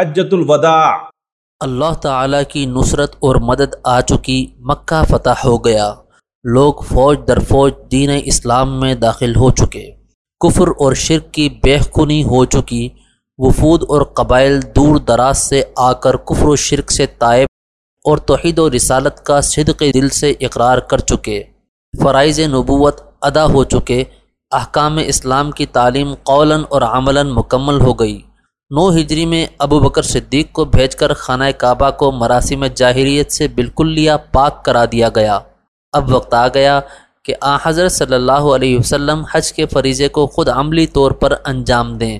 حجت الوداع۔ اللہ تعالیٰ کی نصرت اور مدد آ چکی، مکہ فتح ہو گیا۔ لوگ فوج در فوج دین اسلام میں داخل ہو چکے۔ کفر اور شرک کی بےخنی ہو چکی۔ وفود اور قبائل دور دراز سے آ کر کفر و شرک سے طائب اور توحید و رسالت کا صدق دل سے اقرار کر چکے۔ فرائض نبوت ادا ہو چکے۔ احکام اسلام کی تعلیم قولاً اور عملاً مکمل ہو گئی۔ نو ہجری میں ابو بکر صدیق کو بھیج کر خانہ کعبہ کو مراسم جاہریت سے بالکل لیا پاک کرا دیا گیا۔ اب وقت آ گیا کہ آ حضرت صلی اللہ علیہ وسلم حج کے فریضے کو خود عملی طور پر انجام دیں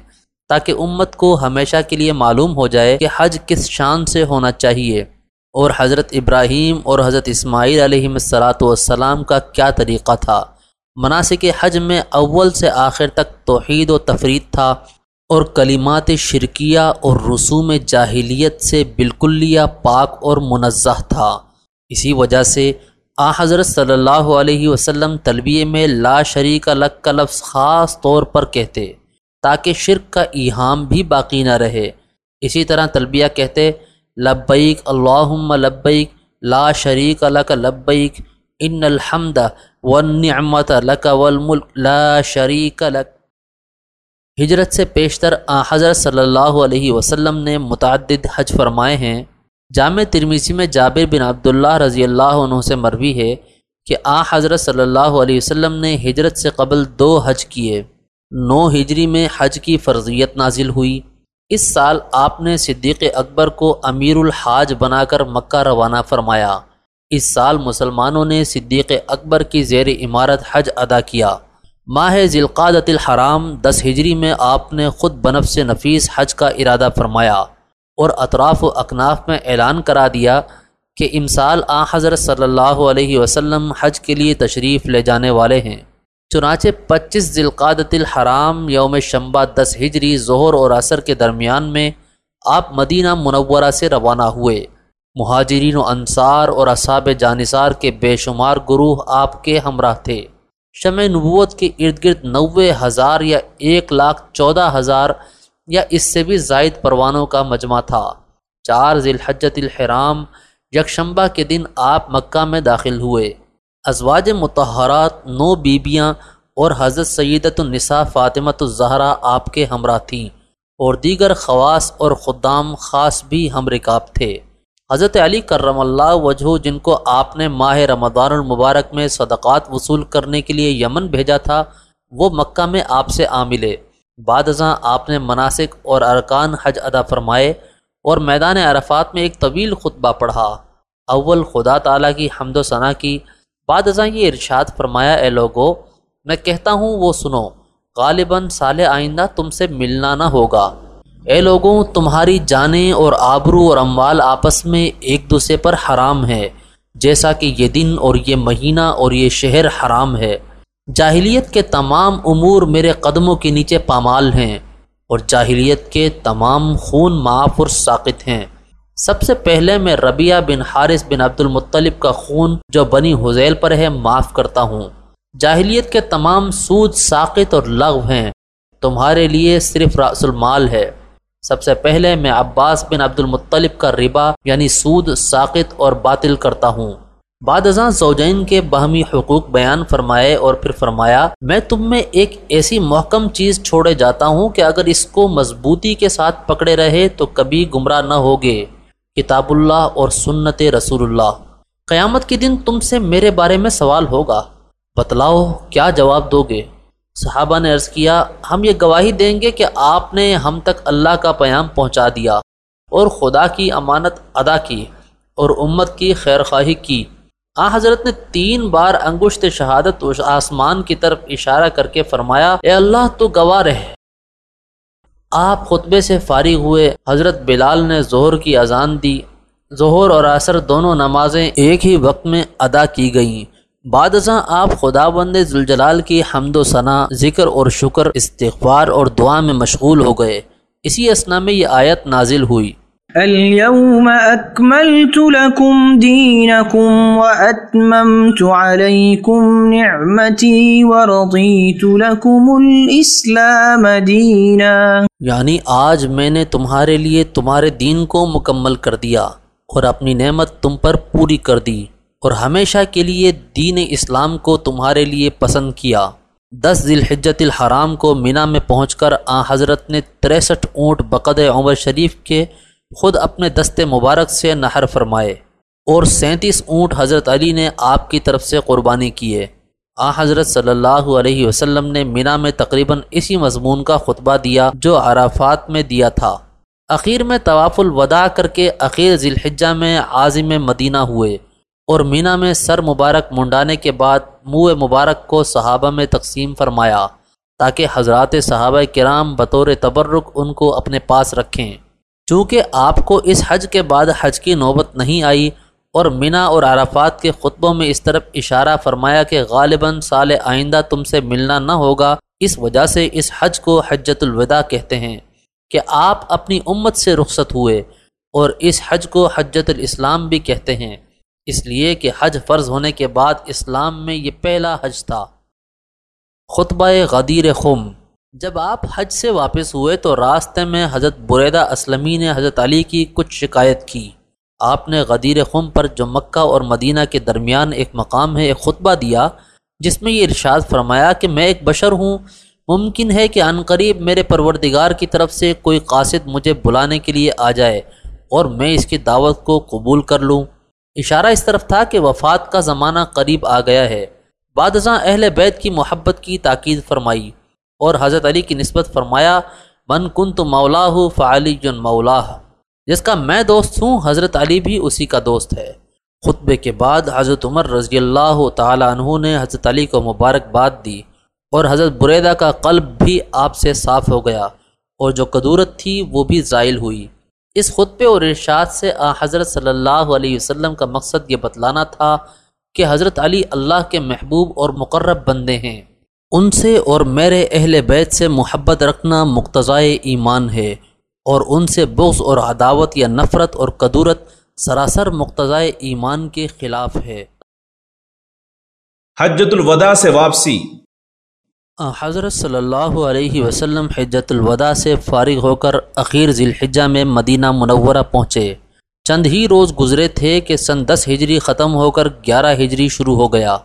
تاکہ امت کو ہمیشہ کے لیے معلوم ہو جائے کہ حج کس شان سے ہونا چاہیے۔ اور حضرت ابراہیم اور حضرت اسماعیل علیہ السلاۃ والسلام کا کیا طریقہ تھا؟ مناسب حج میں اول سے آخر تک توحید و تفرید تھا۔ اور کلمات شرکیہ اور رسوم جاہلیت سے بالکلیہ پاک اور منزہ تھا۔ اسی وجہ سے آ حضرت صلی اللہ علیہ وسلم تلبیے میں لا شریک الگ کا لفظ خاص طور پر کہتے، تاکہ شرک کا ایہام بھی باقی نہ رہے۔ اسی طرح تلبیہ کہتے، لبیک اللہم لبیک لا شریک لک لبیک، ان الحمد والنعمت لک والملک لا شریک لک۔ ہجرت سے پیشتر آ، حضرت صلی اللہ علیہ وسلم نے متعدد حج فرمائے ہیں۔ جامع ترمیسی میں جابر بن عبداللہ رضی اللہ عنہ سے مروی ہے کہ آ، حضرت صلی اللہ علیہ وسلم نے ہجرت سے قبل دو حج کیے۔ نو ہجری میں حج کی فرضیت نازل ہوئی۔ اس سال آپ نے صدیق اکبر کو امیر الحاج بنا کر مکہ روانہ فرمایا۔ اس سال مسلمانوں نے صدیق اکبر کی زیر عمارت حج ادا کیا۔ ماہ ذیلقادت الحرام دس ہجری میں آپ نے خود بنف سے نفیس حج کا ارادہ فرمایا اور اطراف و اکناف میں اعلان کرا دیا کہ امسال آ حضرت صلی اللہ علیہ وسلم حج کے لیے تشریف لے جانے والے ہیں۔ چنانچہ پچیس ذیلقادت الحرام یوم شمبا دس ہجری ظہر اور عصر کے درمیان میں آپ مدینہ منورہ سے روانہ ہوئے۔ مہاجرین و انصار اور اصحاب جانصار کے بے شمار گروہ آپ کے ہمراہ تھے۔ شمع نبوت کے ارد گرد نوے ہزار یا ایک لاکھ چودہ ہزار یا اس سے بھی زائد پروانوں کا مجمع تھا۔ چار ذی الحجت الحرام یکشنبہ کے دن آپ مکہ میں داخل ہوئے۔ ازواج متحرات نو بیبیاں اور حضرت سیدت النساء فاطمۃ الزہرا آپ کے ہمراہ تھیں اور دیگر خواص اور خدام خاص بھی ہم رکاب تھے۔ حضرت علی کرم اللہ وجہ جن کو آپ نے ماہ رمضان المبارک میں صدقات وصول کرنے کے لیے یمن بھیجا تھا، وہ مکہ میں آپ سے آ ملے۔ بعد ازاں آپ نے مناسک اور ارکان حج ادا فرمائے اور میدان عرفات میں ایک طویل خطبہ پڑھا۔ اول خدا تعالیٰ کی حمد و ثناء کی۔ بعد ازاں یہ ارشاد فرمایا، اے لوگو، میں کہتا ہوں، وہ سنو، غالباً سال آئندہ تم سے ملنا نہ ہوگا۔ اے لوگوں، تمہاری جانیں اور آبرو اور اموال آپس میں ایک دوسرے پر حرام ہے جیسا کہ یہ دن اور یہ مہینہ اور یہ شہر حرام ہے۔ جاہلیت کے تمام امور میرے قدموں کے نیچے پامال ہیں، اور جاہلیت کے تمام خون معاف اور ساقت ہیں۔ سب سے پہلے میں ربیہ بن حارث بن عبد المطلب کا خون جو بنی حزیل پر ہے معاف کرتا ہوں۔ جاہلیت کے تمام سود ساقت اور لغو ہیں، تمہارے لیے صرف راس المال ہے۔ سب سے پہلے میں عباس بن عبد المطلب کا ربا یعنی سود ساقت اور باطل کرتا ہوں۔ بعد ازاں زوجین کے باہمی حقوق بیان فرمائے اور پھر فرمایا، میں تم میں ایک ایسی محکم چیز چھوڑے جاتا ہوں کہ اگر اس کو مضبوطی کے ساتھ پکڑے رہے تو کبھی گمراہ نہ ہوگے۔ کتاب اللہ اور سنت رسول اللہ۔ قیامت کے دن تم سے میرے بارے میں سوال ہوگا۔ بتلاؤ، کیا جواب دو گے؟ صحابہ نے عرض کیا، ہم یہ گواہی دیں گے کہ آپ نے ہم تک اللہ کا پیام پہنچا دیا اور خدا کی امانت ادا کی اور امت کی خیر خواہی کی۔ آ، حضرت نے تین بار انگشت شہادت آسمان کی طرف اشارہ کر کے فرمایا، اے اللہ تو گواہ رہے آپ خطبے سے فارغ ہوئے، حضرت بلال نے ظہر کی اذان دی۔ ظہر اور عصر دونوں نمازیں ایک ہی وقت میں ادا کی گئیں۔ بعد ازاں آپ خدا بند ذوالجلال کی حمد و ثناء ذکر اور شکر استغفار اور دعا میں مشغول ہو گئے۔ اسی اسنا میں یہ آیت نازل ہوئی۔ اليوم اکملت لکم دینکم واتممت علیکم نعمتی ورضیت لکم الاسلام دینا یعنی آج میں نے تمہارے لیے تمہارے دین کو مکمل کر دیا اور اپنی نعمت تم پر پوری کر دی۔ اور ہمیشہ کے لیے دین اسلام کو تمہارے لیے پسند کیا۔ دس ذی الحجت الحرام کو مینا میں پہنچ کر آ حضرت نے تریسٹھ اونٹ بقد عمر شریف کے خود اپنے دست مبارک سے نہر فرمائے اور سینتیس اونٹ حضرت علی نے آپ کی طرف سے قربانی کیے۔ آ حضرت صلی اللہ علیہ وسلم نے مینا میں تقریباً اسی مضمون کا خطبہ دیا جو عرافات میں دیا تھا۔ اخیر میں طواف الوداع کر کے اخیر ذی الحجہ میں عازم مدینہ ہوئے۔ اور مینا میں سر مبارک منڈانے کے بعد منہ مبارک کو صحابہ میں تقسیم فرمایا تاکہ حضرات صحابہ کرام بطور تبرک ان کو اپنے پاس رکھیں۔ چونکہ آپ کو اس حج کے بعد حج کی نوبت نہیں آئی اور منا اور عرفات کے خطبوں میں اس طرف اشارہ فرمایا کہ غالباً سال آئندہ تم سے ملنا نہ ہوگا، اس وجہ سے اس حج کو حجت الوداع کہتے ہیں کہ آپ اپنی امت سے رخصت ہوئے اور اس حج کو حجت الاسلام بھی کہتے ہیں۔ اس لیے کہ حج فرض ہونے کے بعد اسلام میں یہ پہلا حج تھا۔ خطبہ غدیر خم۔ جب آپ حج سے واپس ہوئے تو راستے میں حضرت بریدہ اسلمی نے حضرت علی کی کچھ شکایت کی۔ آپ نے غدیر خم پر جو مکہ اور مدینہ کے درمیان ایک مقام ہے، ایک خطبہ دیا، جس میں یہ ارشاد فرمایا کہ میں ایک بشر ہوں۔ ممکن ہے کہ عنقریب میرے پروردگار کی طرف سے کوئی قاصد مجھے بلانے کے لیے آ جائے اور میں اس کی دعوت کو قبول کر لوں۔ اشارہ اس طرف تھا کہ وفات کا زمانہ قریب آ گیا ہے۔ بعد اہل بیت کی محبت کی تاکید فرمائی اور حضرت علی کی نسبت فرمایا، من کن تو مولا ہو فعلی جن مولا جس کا میں دوست ہوں، حضرت علی بھی اسی کا دوست ہے۔ خطبے کے بعد حضرت عمر رضی اللہ تعالیٰ عنہ نے حضرت علی کو مبارکباد دی اور حضرت بریدہ کا قلب بھی آپ سے صاف ہو گیا اور جو قدورت تھی وہ بھی زائل ہوئی۔ اس خطبے اور ارشاد سے، آ، حضرت صلی اللہ علیہ وسلم کا مقصد یہ بتلانا تھا کہ حضرت علی اللہ کے محبوب اور مقرب بندے ہیں۔ ان سے اور میرے اہل بیت سے محبت رکھنا مقتضائے ایمان ہے اور ان سے بغض اور عداوت یا نفرت اور قدورت سراسر مقتضائے ایمان کے خلاف ہے۔ حجت الوداع سے واپسی۔ حضرت صلی اللہ علیہ وسلم حجت الوداع سے فارغ ہو کر اخیر ذی الحجہ میں مدینہ منورہ پہنچے۔ چند ہی روز گزرے تھے کہ سن دس ہجری ختم ہو کر گیارہ ہجری شروع ہو گیا۔